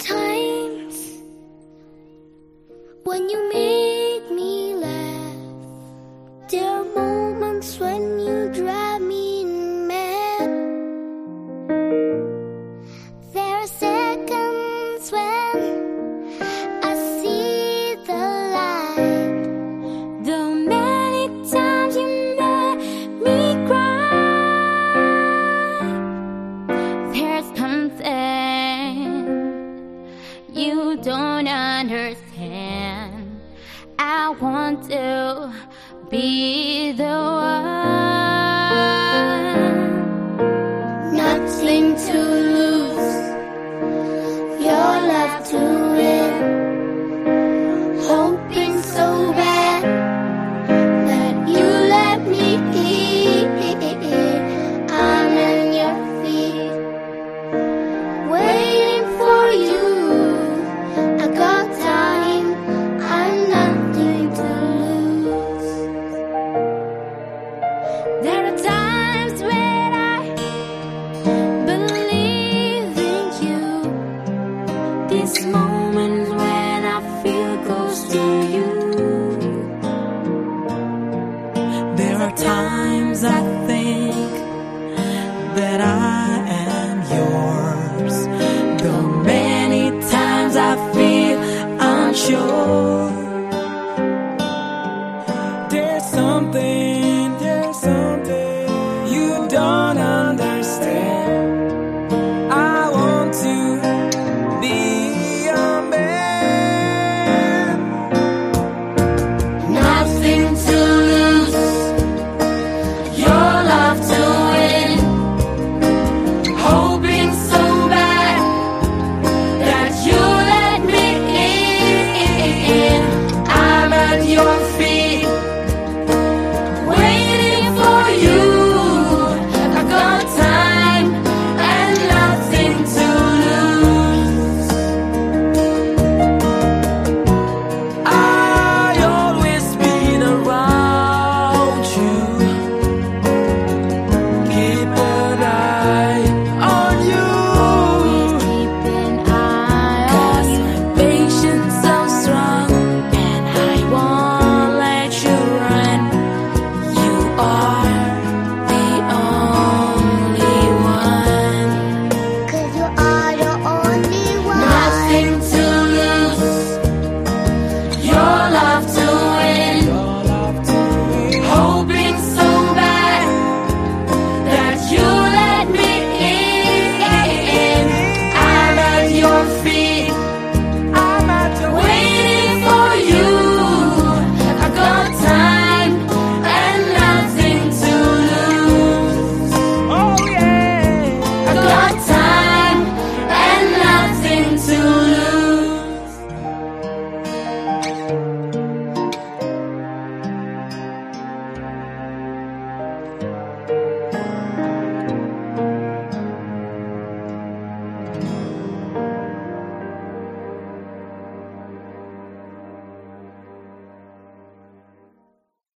times when you made don't understand. I want to be the one.